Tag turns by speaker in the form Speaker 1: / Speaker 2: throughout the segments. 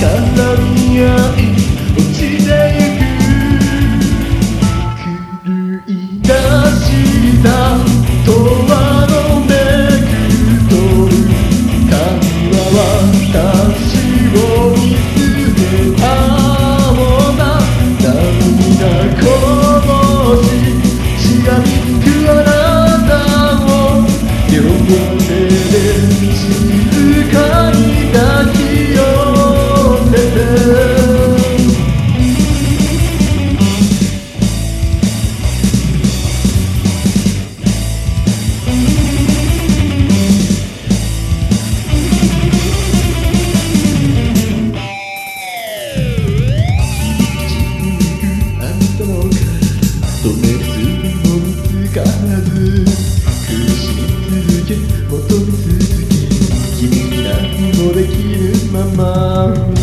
Speaker 1: كلام يا إيه mama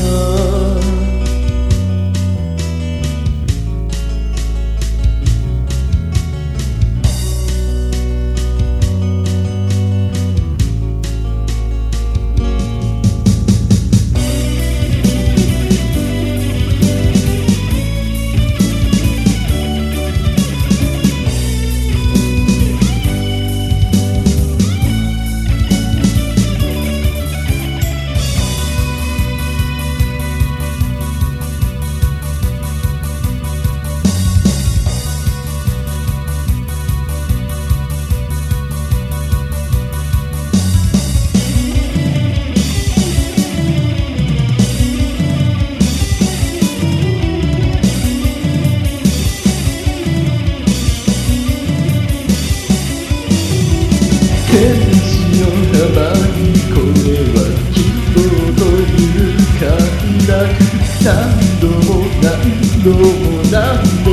Speaker 1: どうも何も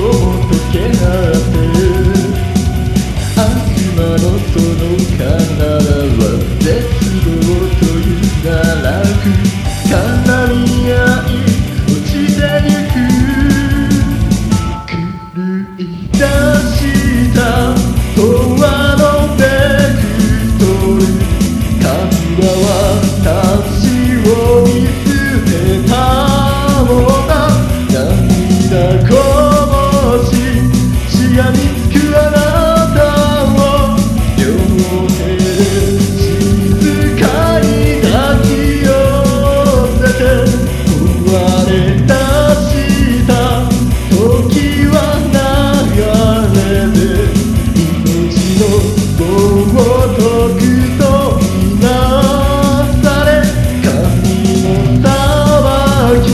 Speaker 1: 解けなって。悪魔のその体はやみつくあなたを両静かにき寄せて壊れ出した時は流れて命の棒を解くとみなされ髪のさき